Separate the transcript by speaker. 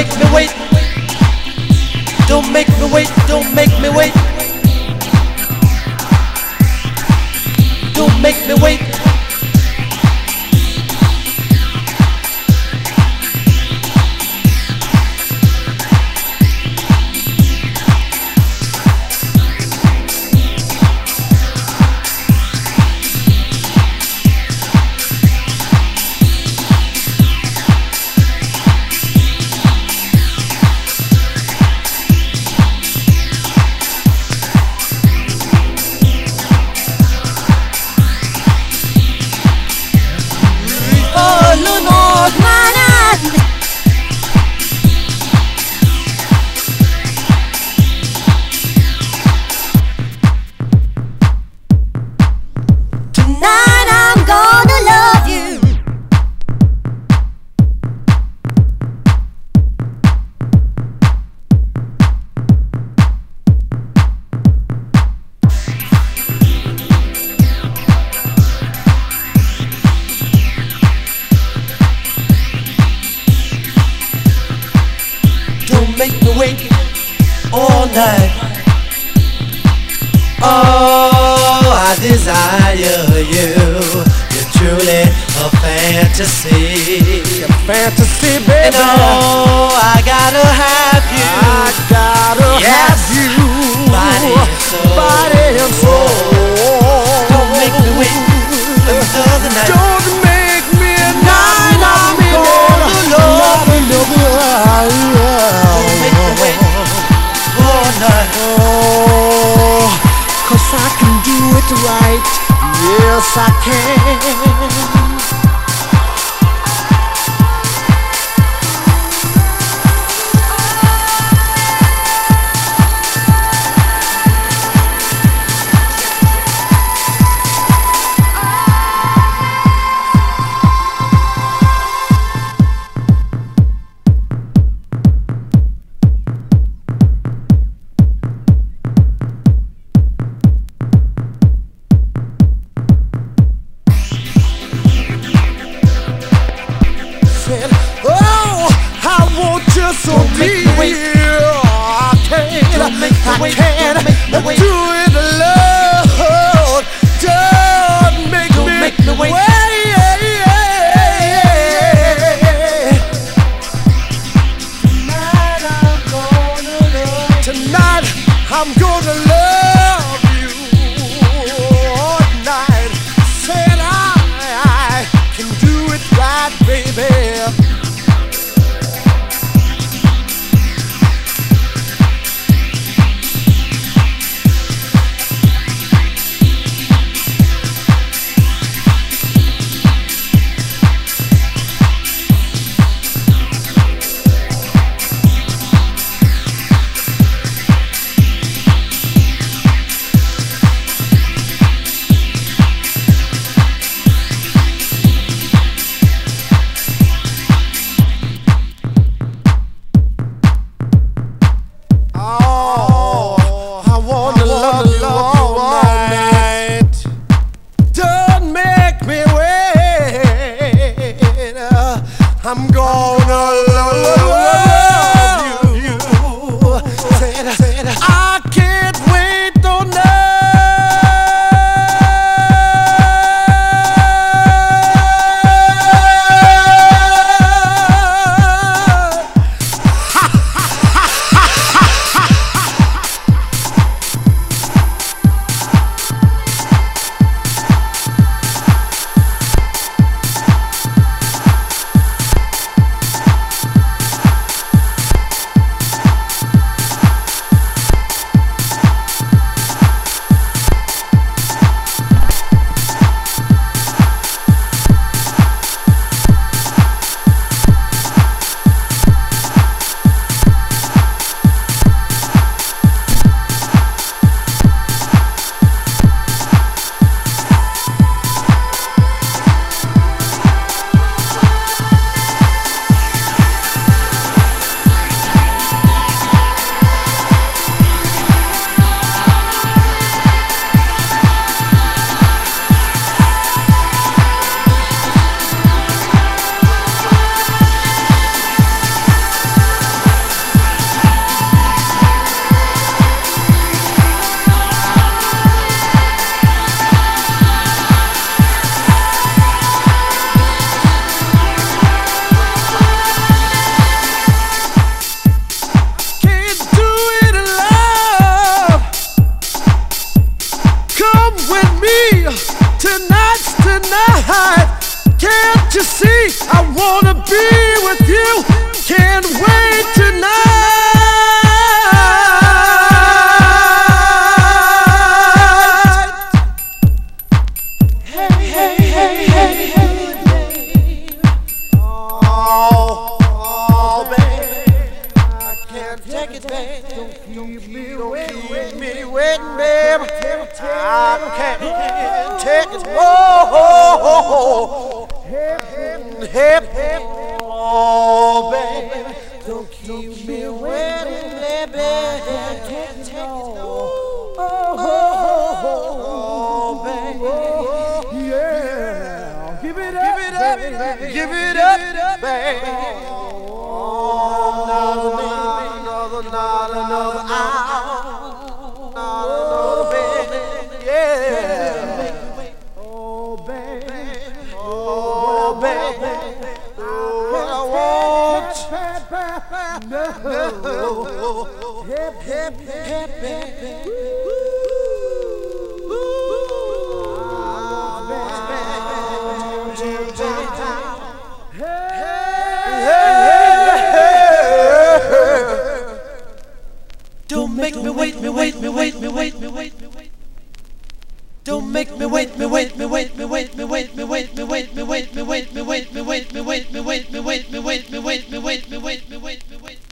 Speaker 1: Don't make me wait. Don't make me wait. Don't make me wait. Don't make me wait. make me wake all night. Oh, I desire you. You're truly a fantasy. A fantasy, baby. And oh, I gotta have you. I it right. Yes, I can. tonight. Can't you see? I wanna be with you. Can't wait hip, hip, hip. Oh, baby. Don't keep me waiting, baby. Can't take it. no. Oh, baby.
Speaker 2: Yeah, give it up,
Speaker 1: Give it up,
Speaker 2: baby.
Speaker 1: give it up, baby.
Speaker 2: No.
Speaker 1: hip, hip, hip, baby. Don't make me wait, me wait, me wait, me wait, me wait. Don't make me wait, me wait, me wait, me wait, me wait, me wait, me wait, me wait, me wait, me wait, me wait, me wait, me wait, me wait, me wait, me wait, me wait, me wait, me wait, me wait.